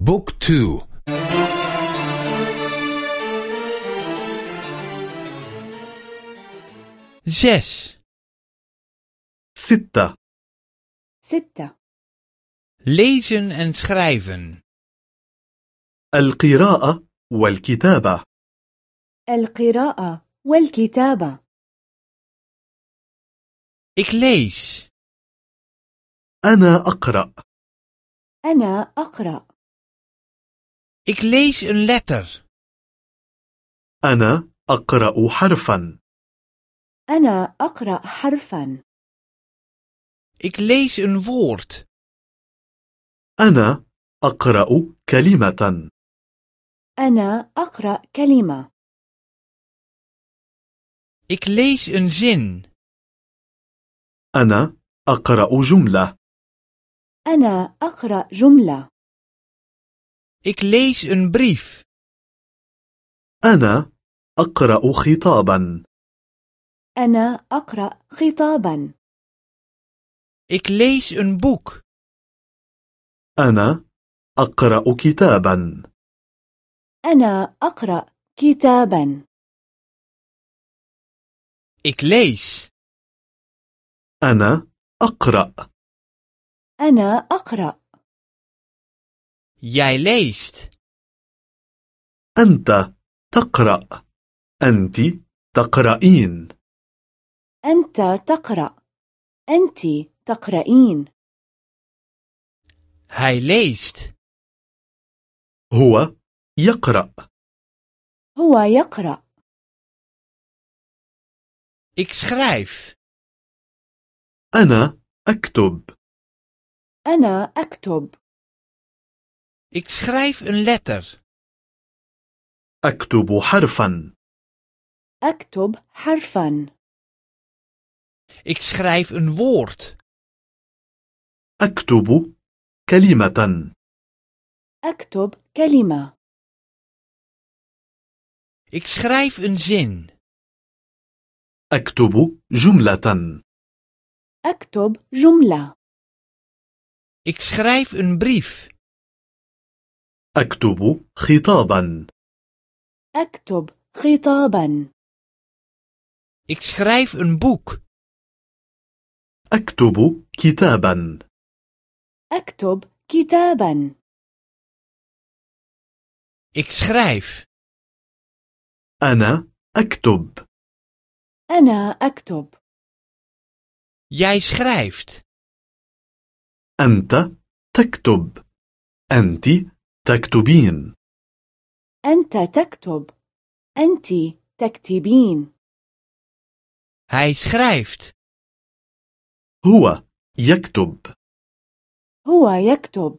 بوك تو. زس ستة. ستة. lezen en schrijven. القراءة والكتابة. القراءة والكتابة. Ik lees. أنا أقرأ. أنا أقرأ. Ik lees een letter. أنا أقرأ حرفا. أنا أقرأ حرفا. Ik lees een woord. أنا أقرأ كلمة. أنا أقرأ كلمة. Ik lees een zin. أنا أقرأ جملة. أنا أقرأ جملة. Ik lees een brief. أنا أقرأ خطابا. أنا أقرأ خطابا. Ik lees een boek. أنا أقرأ كتابا. أنا أقرأ كتابا. Ik lees. أنا أقرأ. أنا أقرأ. Jij leest أنت تقرأ. أنت تقرأين. أنت تقرأ. أنت تقرأين. hij leest هو يقرأ. هو يقرأ. ik schrijf أنا أكتب. أنا أكتب. Ik schrijf een letter أكتب حرفا أكتب حرفا ik schrijf een woord أكتب كلمة أكتب كلمة ik schrijf een zin أكتب جملة أكتب جملة ik schrijf een brief أكتب خطابا. أكتب خطابا. Ik schrijf een boek. أكتب كتابا. أكتب كتابا. Ik schrijf. أنا أكتب. أنا أكتب. Jij schrijft. أنت تكتب. أنت تكتبين. أنت تكتب. أنت تكتبين. Hij schrijft. هو يكتب. هو يكتب.